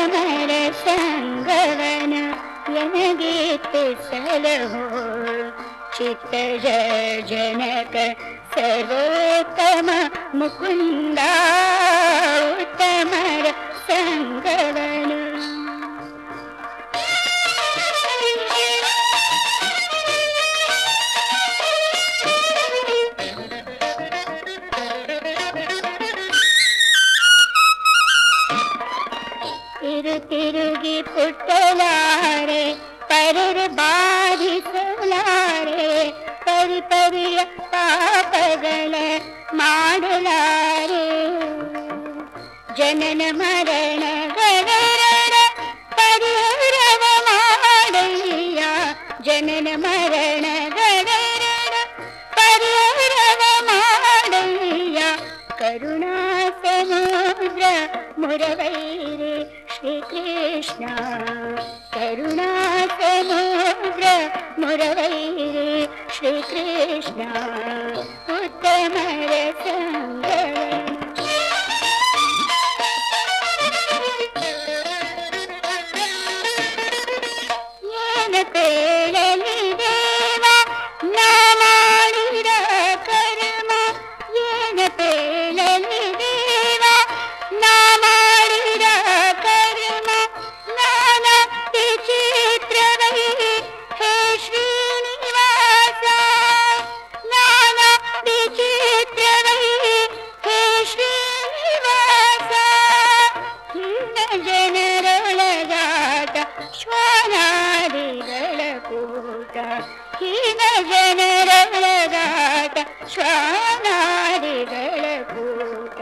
र सङ्गवन यम गीत सलो चित्रजनक सर्वोत्तम मुकुन्दर सङ्गव रे परीलारे परि परि पापल माडलारे। जनन मरण गवेर पर्यरव माडया जनन मरण गवेर पर्यरव माडया करुणा मुरवैरे श्रीकृष्ण। उत्तमरसङ्ग ಕೂಟ ಹೀನ ಜನರೊಳಗಾಟ ಶ್ವಾನಾದಿಗಳ ಕೂಟ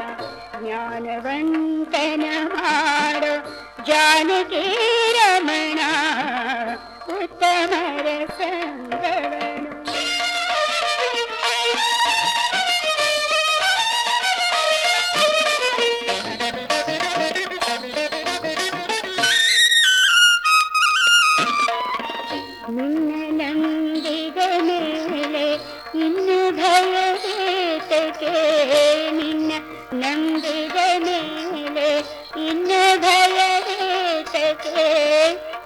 ಜ್ಞಾನವಂತನ ಮಾಡೋ ಜಾನಕಿ ರಮಣ ಉತ್ತಮರ ಸಂಗವನು ಇನ್ನು ಭಯವೇತಕ್ಕೆ ನಿನ್ನ ನಂಬಿದ ಮೇಲೆ ಇನ್ನು ಭಯವೇತಕ್ಕೆ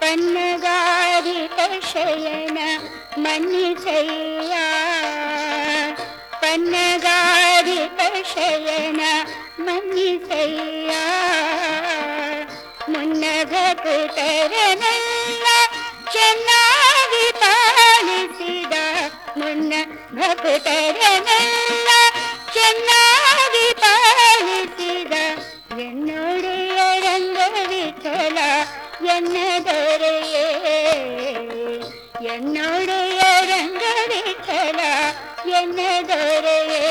ಪನ್ನಗಾರಿತ ಶಯನ ಮನ್ನಿಸಯ್ಯ ಪನ್ನಗಾರಿತ ಶಯನ ಮನ್ನಿಸಯ್ಯ ಮುನ್ನಗ ಪುತರನಲ್ಲ ಭಕ್ತರನೆಲ್ಲ ಚೆನ್ನಾಗಿ ಪಾಲಿಸಿದ ಎನ್ನುಡಿಯ ರಂಗವಿಠಲ ಎನ್ನದರೆಯೇ ಎನ್ನುಡಿಯ ರಂಗವಿಠಲ ಎನ್ನದರೆಯೇ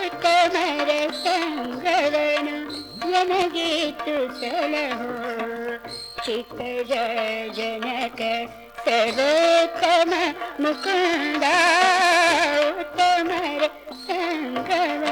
ಉತ್ತಮರ ಸಂಗರಣ ನನಗೀತು ಸಲಹೋ ಚಿತ್ತಜ ಜನಕ உத்தரோத்தம முகுந்தா உத்தமர சங்கர